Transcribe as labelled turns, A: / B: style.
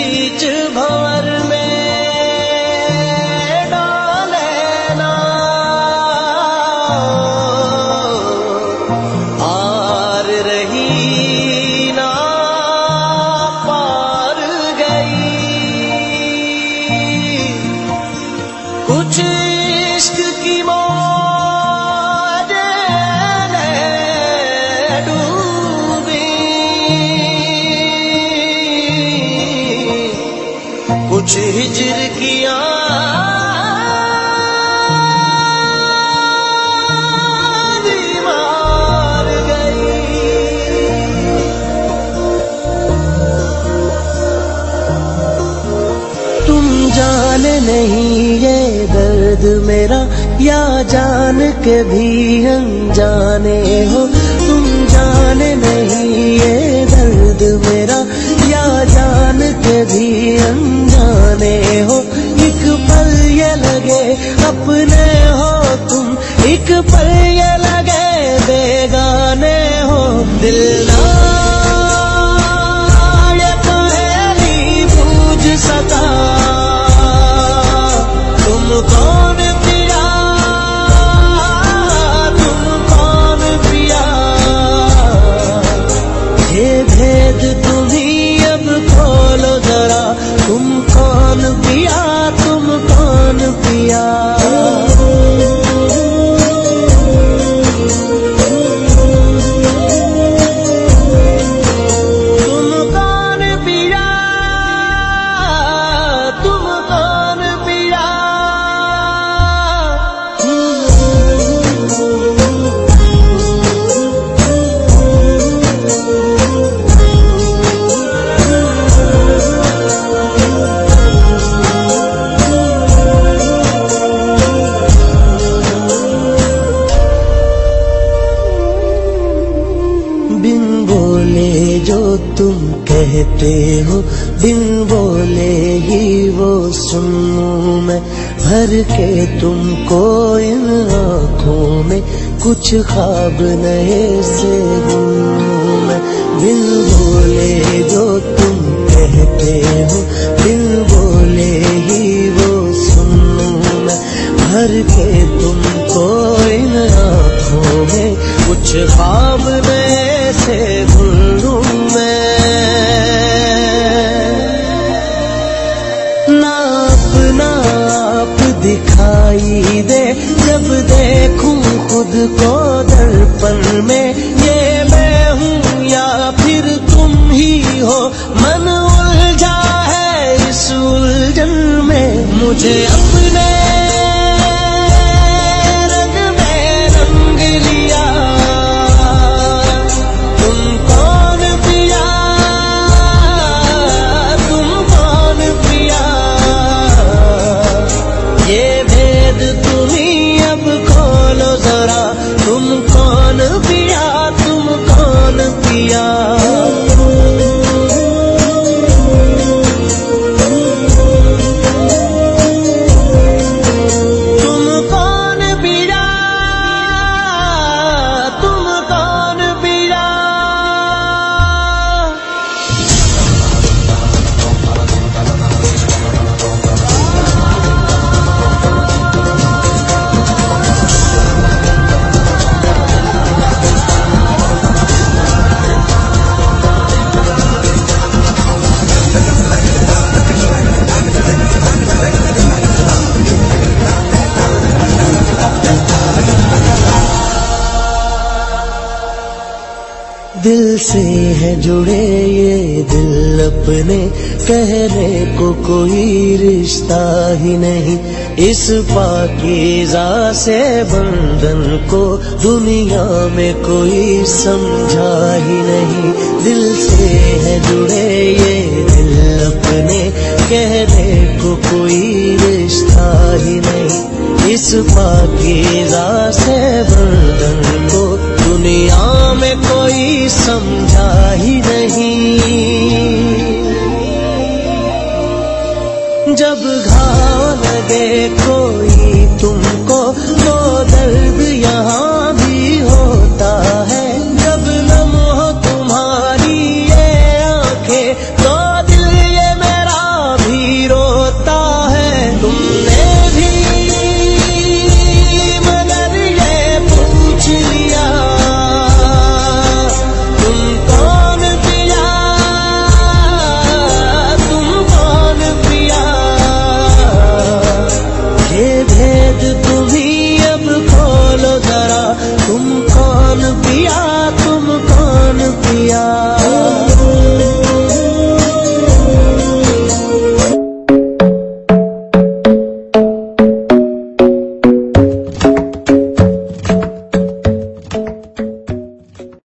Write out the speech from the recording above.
A: بیچ بھور میں ڈالنا آر رہی کچھ ہجر کیا۔ تم جان نہیں یہ درد میرا یا جان کے بھی انجانے ہو۔ تم جان نہیں، یہ درد میرا۔ یا جان کے بھی انجانے ہو۔ ایک پل یہ لگے، اپنے ہو تم۔ ایک پل یہ لگے، بیگانے ہو۔ دل نہ کہتے ہو بن بولے ہی وہ سنوں میں۔ بھر کے تم کو ان آنکھوں میں کچھ خواب نئے سے گنوں میں۔ بن بولے جو تم کہتے ہو بن بولے ہی وہ سنوں میں۔ بھر کے تم کو ان آنکھوں میں کچھ خواب میں سے ڈھونڈوں دکھائی دے جب دیکھوں خود کو درپن میں، یہ میں ہوں یا پھر تم ہی ہو؟ من الجھا ہے اس الجھن میں، مجھے دل سے ہے جڑے یہ دل اپنے کہنے کو کوئی رشتہ ہی نہیں۔ اس پاکیزہ سے بندن کو دنیا میں کوئی سمجھا ہی نہیں۔ دل سے ہے جڑے یہ دل اپنے کہنے کو کوئی رشتہ ہی نہیں۔ اس پاکیزہ کوئی سمجھا ہی نہیں۔ جب گھاؤ لگے کوئی تم کو، وہ درد یہاں بھی ہوتا ہے۔ گیٹ تم ہی تم کون پیا تم کون پیا